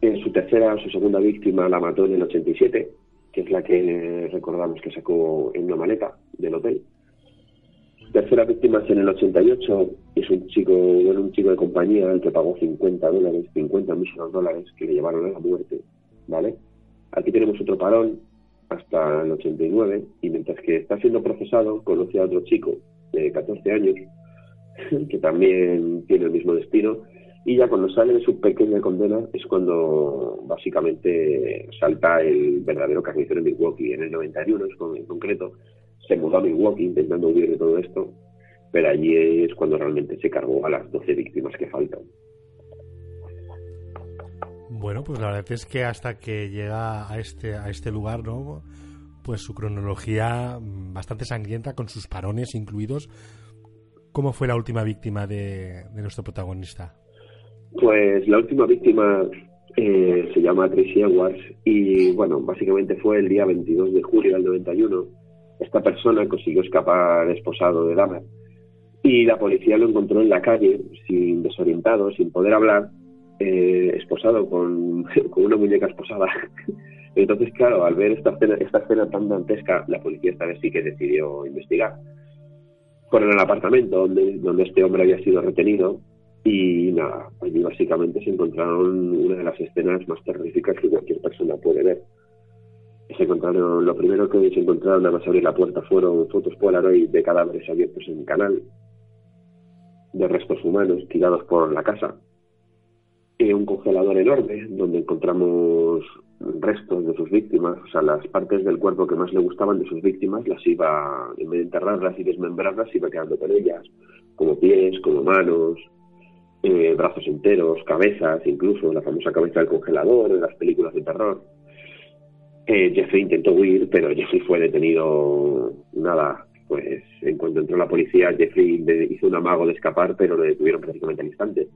En su tercera, su segunda víctima la mató en el 87, que es la que recordamos que sacó en una maleta del hotel tercera víctima es en el 88, es un chico, bueno, un chico de compañía el que pagó 50 dólares, 50 millones de dólares que le llevaron a la muerte, ¿vale? Aquí tenemos otro parón hasta el 89 y mientras que está siendo procesado conoce a otro chico de 14 años *laughs* que también tiene el mismo destino y ya cuando sale de su pequeña condena es cuando básicamente salta el verdadero carnicero en Milwaukee en el 91 en concreto se mudó a Milwaukee intentando huir de todo esto, pero allí es cuando realmente se cargó a las 12 víctimas que faltan. Bueno, pues la verdad es que hasta que llega a este, a este lugar, ¿no? Pues su cronología mm, bastante sangrienta, con sus parones incluidos. ¿Cómo fue la última víctima de, nuestro protagonista? Pues la última víctima eh, se llama Tracy Edwards y, bueno, básicamente fue el día 22 de julio del 91 esta persona consiguió escapar esposado de Dahmer y la policía lo encontró en la calle, sin desorientado, sin poder hablar, eh, esposado con, *laughs* una muñeca esposada. *laughs* Entonces, claro, al ver esta escena, tan dantesca, la policía esta vez sí que decidió investigar. Fueron al apartamento donde, donde este hombre había sido retenido y nada, allí básicamente se encontraron una de las escenas más terroríficas que cualquier persona puede ver se encontraron, lo primero que se encontraron nada más abrir la puerta fueron fotos Polaroid de cadáveres abiertos en el canal, de restos humanos tirados por la casa, y un congelador enorme donde encontramos restos de sus víctimas, o sea, las partes del cuerpo que más le gustaban de sus víctimas las iba, en vez de enterrarlas y desmembrarlas, iba quedando con ellas, como pies, como manos, eh, brazos enteros, cabezas, incluso la famosa cabeza del congelador en las películas de terror. Eh, Jeffrey intentó huir, pero Jeffrey fue detenido, nada, pues en cuanto entró la policía, Jeffrey hizo un amago de escapar, pero lo detuvieron prácticamente al instante.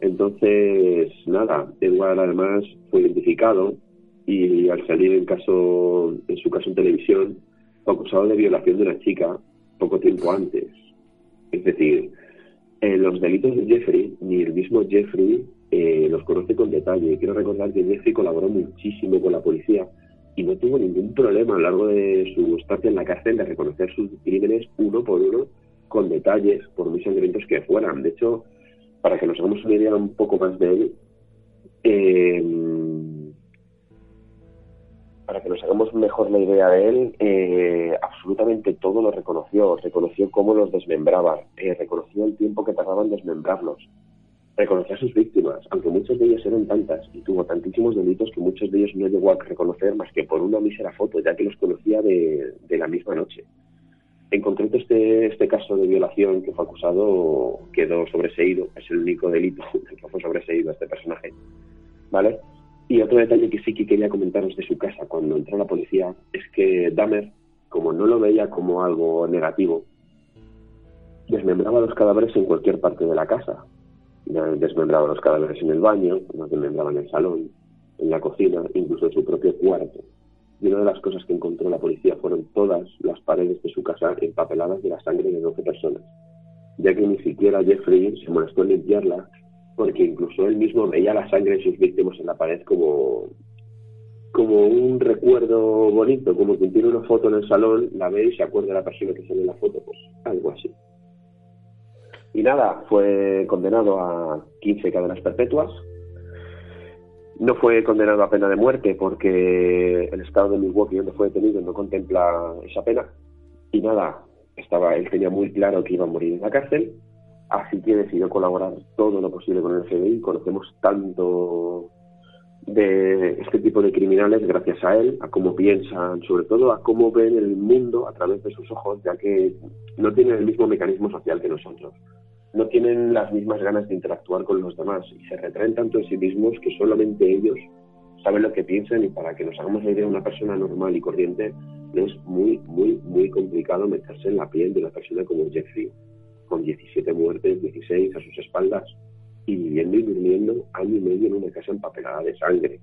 Entonces, nada, Edward además fue identificado y al salir en caso, en su caso en televisión, fue acusado de violación de una chica poco tiempo antes. Es decir, eh, los delitos de Jeffrey, ni el mismo Jeffrey eh, los conoce con detalle. Quiero recordar que Jeffrey colaboró muchísimo con la policía y no tuvo ningún problema a lo largo de su estancia en la cárcel de reconocer sus crímenes uno por uno con detalles, por muy sangrientos que fueran. De hecho, para que nos hagamos una idea un poco más de él, eh, para que nos hagamos mejor la idea de él, eh, absolutamente todo lo reconoció. Reconoció cómo los desmembraba, eh, reconoció el tiempo que tardaba en desmembrarlos, reconoció a sus víctimas, aunque muchas de ellas eran tantas y tuvo tantísimos delitos que muchos de ellos no llegó a reconocer más que por una mísera foto, ya que los conocía de, la misma noche. En concreto, este, este caso de violación que fue acusado quedó sobreseído, es el único delito *laughs* que fue sobreseído a este personaje. ¿Vale? Y otro detalle que sí que quería comentaros de su casa cuando entró la policía es que Dahmer, como no lo veía como algo negativo, desmembraba los cadáveres en cualquier parte de la casa. Desmembraba los cadáveres en el baño, los desmembraba en el salón, en la cocina, incluso en su propio cuarto. Y una de las cosas que encontró la policía fueron todas las paredes de su casa empapeladas de la sangre de 12 personas, ya que ni siquiera Jeffrey se molestó en limpiarla porque incluso él mismo veía la sangre de sus víctimas en la pared como, como un recuerdo bonito, como quien tiene una foto en el salón, la ve y se acuerda de la persona que sale en la foto, pues algo así. Y nada, fue condenado a 15 cadenas perpetuas. No fue condenado a pena de muerte porque el estado de Milwaukee, donde fue detenido, no contempla esa pena. Y nada, estaba, él tenía muy claro que iba a morir en la cárcel Así que decidió colaborar todo lo posible con el FBI. Conocemos tanto de este tipo de criminales gracias a él, a cómo piensan, sobre todo a cómo ven el mundo a través de sus ojos, ya que no tienen el mismo mecanismo social que nosotros. No tienen las mismas ganas de interactuar con los demás y se retraen tanto en sí mismos que solamente ellos saben lo que piensan y para que nos hagamos la idea de una persona normal y corriente es muy, muy, muy complicado meterse en la piel de una persona como Jeffrey con 17 muertes, 16 a sus espaldas y viviendo y durmiendo año y medio en una casa empapelada de sangre.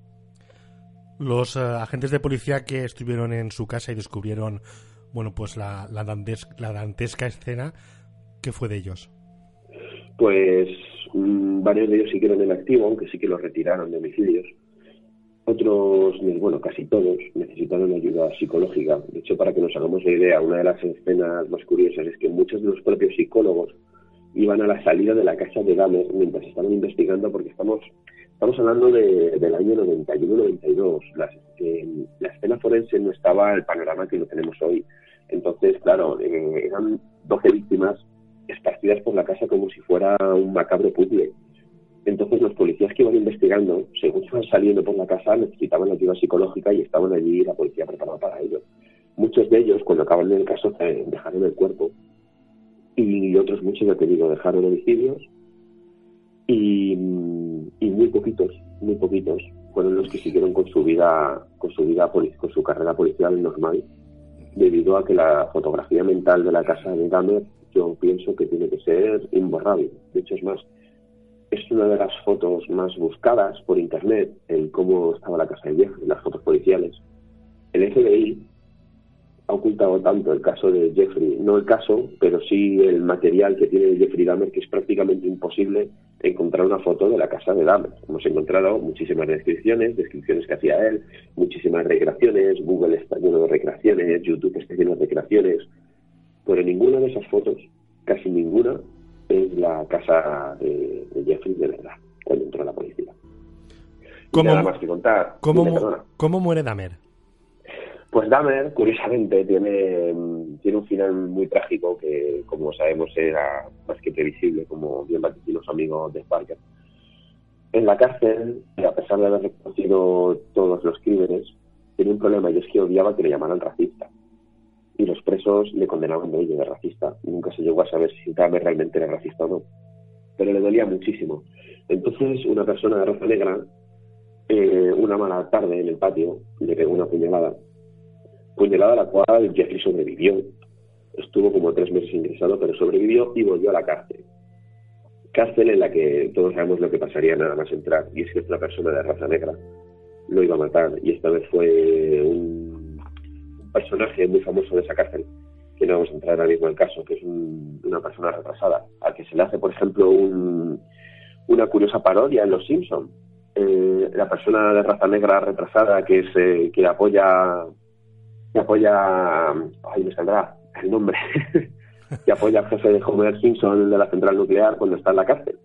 Los eh, agentes de policía que estuvieron en su casa y descubrieron, bueno, pues la, la, la dantesca escena, ¿qué fue de ellos? Pues mm, varios de ellos siguieron en activo, aunque sí que los retiraron de homicidios. Otros, bueno, casi todos, necesitaron ayuda psicológica. De hecho, para que nos hagamos la idea, una de las escenas más curiosas es que muchos de los propios psicólogos iban a la salida de la casa de Dahmer mientras estaban investigando, porque estamos estamos hablando de, del año 91-92. Eh, la escena forense no estaba el panorama que lo tenemos hoy. Entonces, claro, eh, eran 12 víctimas esparcidas por la casa como si fuera un macabro puzzle. Entonces los policías que iban investigando, según iban saliendo por la casa, necesitaban ayuda psicológica y estaban allí la policía preparada para ello. Muchos de ellos, cuando acaban el caso, dejaron el cuerpo y otros muchos, ya te digo, dejaron homicidios y, y muy poquitos, muy poquitos fueron los que siguieron con su vida, con su vida, con su carrera policial normal, debido a que la fotografía mental de la casa de Dahmer yo pienso que tiene que ser imborrable. De hecho, es más, es una de las fotos más buscadas por internet, el cómo estaba la casa de Jeffrey, las fotos policiales. El FBI ha ocultado tanto el caso de Jeffrey, no el caso, pero sí el material que tiene Jeffrey Dahmer, que es prácticamente imposible encontrar una foto de la casa de Dahmer. Hemos encontrado muchísimas descripciones, descripciones que hacía él, muchísimas recreaciones, Google está lleno de recreaciones, YouTube está lleno de recreaciones, pero ninguna de esas fotos, casi ninguna, es la casa de, Jeffrey de verdad, cuando entró la policía. ¿Cómo, nada más que contar. ¿cómo, muere Dahmer? Pues Dahmer, curiosamente, tiene, tiene un final muy trágico que, como sabemos, era más que previsible, como bien vaticinó los amigos de Parker. En la cárcel, a pesar de haber reconocido todos los crímenes, tenía un problema y es que odiaba que le llamaran racista y los presos le condenaban de ello de racista. Nunca se llegó a saber si Dahmer realmente era racista o no, pero le dolía muchísimo. Entonces, una persona de raza negra, eh, una mala tarde en el patio, le pegó una puñalada, puñalada a la cual Jeffrey sobrevivió. Estuvo como tres meses ingresado, pero sobrevivió y volvió a la cárcel. Cárcel en la que todos sabemos lo que pasaría nada más entrar, y es que esta persona de raza negra lo iba a matar, y esta vez fue un personaje muy famoso de esa cárcel, que no vamos a entrar ahora mismo en el caso, que es una persona retrasada, al que se le hace, por ejemplo, una curiosa parodia en Los Simpson. Eh, la persona de raza negra retrasada que es eh, que apoya que apoya ay me saldrá el nombre *laughs* que apoya al jefe de Homer Simpson de la central nuclear cuando está en la cárcel.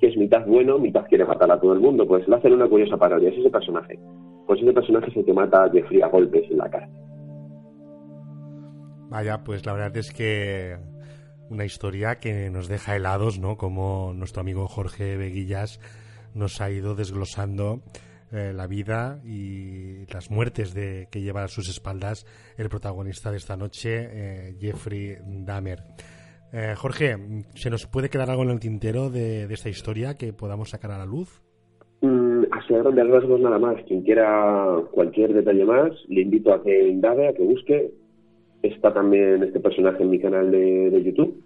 Que es mitad bueno mitad quiere matar a todo el mundo. Pues le hacen una curiosa parodia. Es ese personaje. Pues ese personaje es el que mata a Jeffrey a golpes en la cárcel Vaya, pues la verdad es que una historia que nos deja helados, ¿no? Como nuestro amigo Jorge Beguillas nos ha ido desglosando eh, la vida y las muertes de, que lleva a sus espaldas el protagonista de esta noche, eh, Jeffrey Dahmer. Eh, Jorge, ¿se nos puede quedar algo en el tintero de, esta historia que podamos sacar a la luz? Mm, así a grandes rasgos nada más. Quien quiera cualquier detalle más, le invito a que indague, a que busque Está también este personaje en mi canal de, YouTube.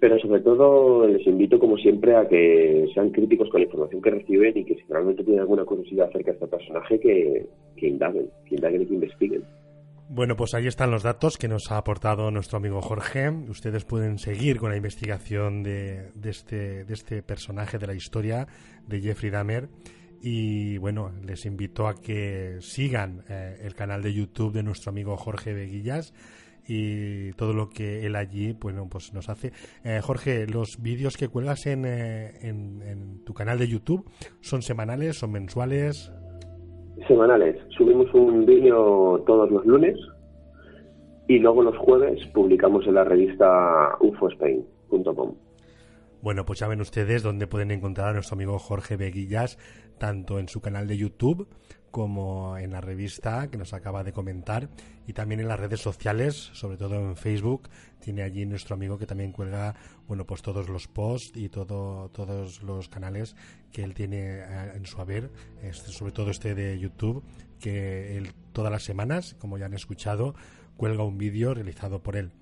Pero sobre todo les invito, como siempre, a que sean críticos con la información que reciben y que si realmente tienen alguna curiosidad acerca de este personaje, que, que indaguen, que indaguen y que investiguen. Bueno, pues ahí están los datos que nos ha aportado nuestro amigo Jorge. Ustedes pueden seguir con la investigación de, de, este, de este personaje de la historia de Jeffrey Dahmer. Y bueno, les invito a que sigan eh, el canal de YouTube de nuestro amigo Jorge Beguillas y todo lo que él allí bueno, pues nos hace. Eh, Jorge, los vídeos que cuelgas en, eh, en, en, tu canal de YouTube son semanales, son mensuales. Semanales. Subimos un vídeo todos los lunes y luego los jueves publicamos en la revista ufospain.com. Bueno, pues ya ven ustedes dónde pueden encontrar a nuestro amigo Jorge Beguillas, tanto en su canal de YouTube como en la revista que nos acaba de comentar y también en las redes sociales, sobre todo en Facebook. Tiene allí nuestro amigo que también cuelga, bueno, pues todos los posts y todo, todos los canales que él tiene eh, en su haber, este, sobre todo este de YouTube, que él todas las semanas, como ya han escuchado, cuelga un vídeo realizado por él.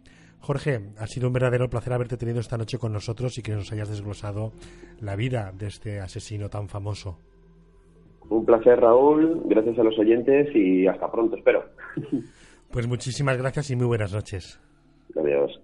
Jorge, ha sido un verdadero placer haberte tenido esta noche con nosotros y que nos hayas desglosado la vida de este asesino tan famoso. Un placer, Raúl. Gracias a los oyentes y hasta pronto, espero. Pues muchísimas gracias y muy buenas noches. Adiós.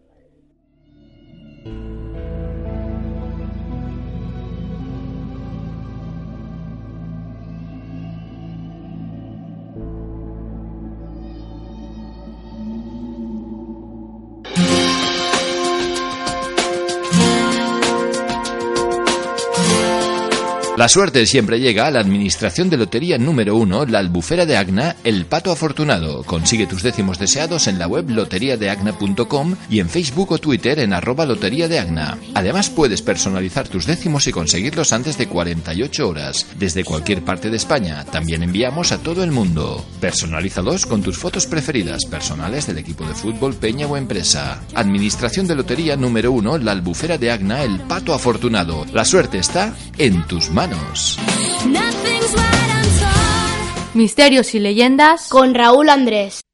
La suerte siempre llega a la Administración de Lotería número 1, la albufera de Agna, el pato afortunado. Consigue tus décimos deseados en la web loteriadeagna.com y en Facebook o Twitter en arroba lotería de Agna. Además puedes personalizar tus décimos y conseguirlos antes de 48 horas, desde cualquier parte de España. También enviamos a todo el mundo. Personalízalos con tus fotos preferidas, personales del equipo de fútbol, peña o empresa. Administración de Lotería número 1, la albufera de Agna, el pato afortunado. La suerte está en tus manos. Misterios y leyendas con Raúl Andrés.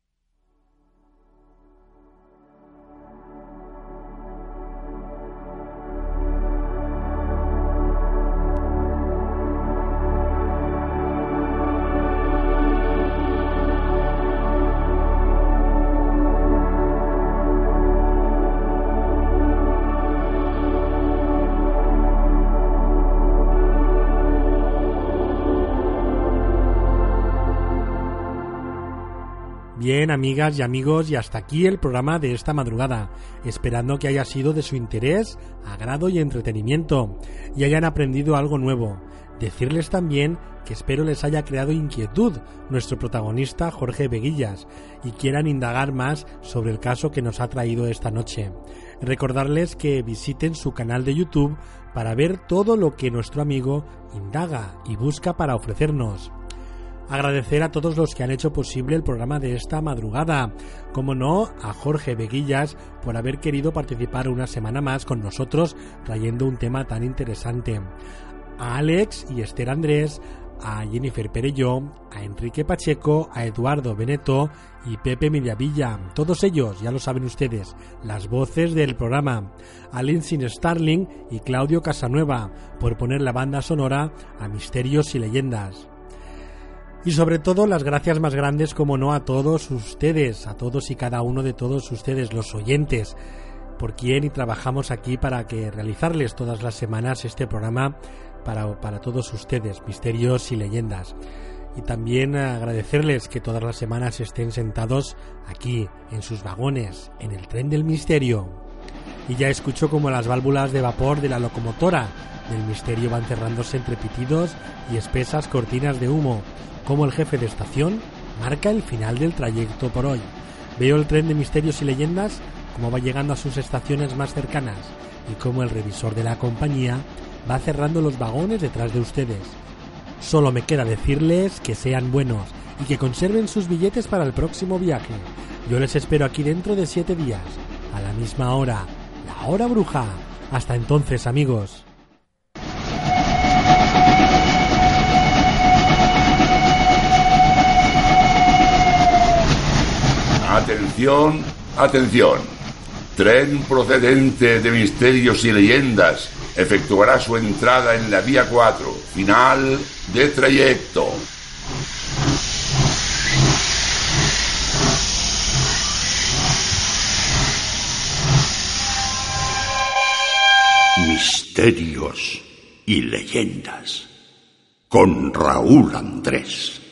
Bien, amigas y amigos, y hasta aquí el programa de esta madrugada, esperando que haya sido de su interés, agrado y entretenimiento, y hayan aprendido algo nuevo. Decirles también que espero les haya creado inquietud nuestro protagonista Jorge Beguillas y quieran indagar más sobre el caso que nos ha traído esta noche. Recordarles que visiten su canal de YouTube para ver todo lo que nuestro amigo indaga y busca para ofrecernos agradecer a todos los que han hecho posible el programa de esta madrugada. Como no, a Jorge Beguillas por haber querido participar una semana más con nosotros trayendo un tema tan interesante. A Alex y Esther Andrés, a Jennifer Perello, a Enrique Pacheco, a Eduardo Beneto y Pepe Mediavilla. Todos ellos, ya lo saben ustedes, las voces del programa. A Lindsay Starling y Claudio Casanueva por poner la banda sonora a Misterios y Leyendas. Y sobre todo las gracias más grandes, como no, a todos ustedes, a todos y cada uno de todos ustedes, los oyentes, por quien y trabajamos aquí para que realizarles todas las semanas este programa para, para todos ustedes, misterios y leyendas. Y también agradecerles que todas las semanas estén sentados aquí, en sus vagones, en el tren del misterio. Y ya escucho como las válvulas de vapor de la locomotora del misterio van cerrándose entre pitidos y espesas cortinas de humo, como el jefe de estación marca el final del trayecto por hoy. Veo el tren de misterios y leyendas como va llegando a sus estaciones más cercanas y como el revisor de la compañía va cerrando los vagones detrás de ustedes. Solo me queda decirles que sean buenos y que conserven sus billetes para el próximo viaje. Yo les espero aquí dentro de siete días, a la misma hora, la hora bruja. Hasta entonces, amigos. Atención, atención. Tren procedente de misterios y leyendas efectuará su entrada en la vía 4, final de trayecto. Misterios y leyendas con Raúl Andrés.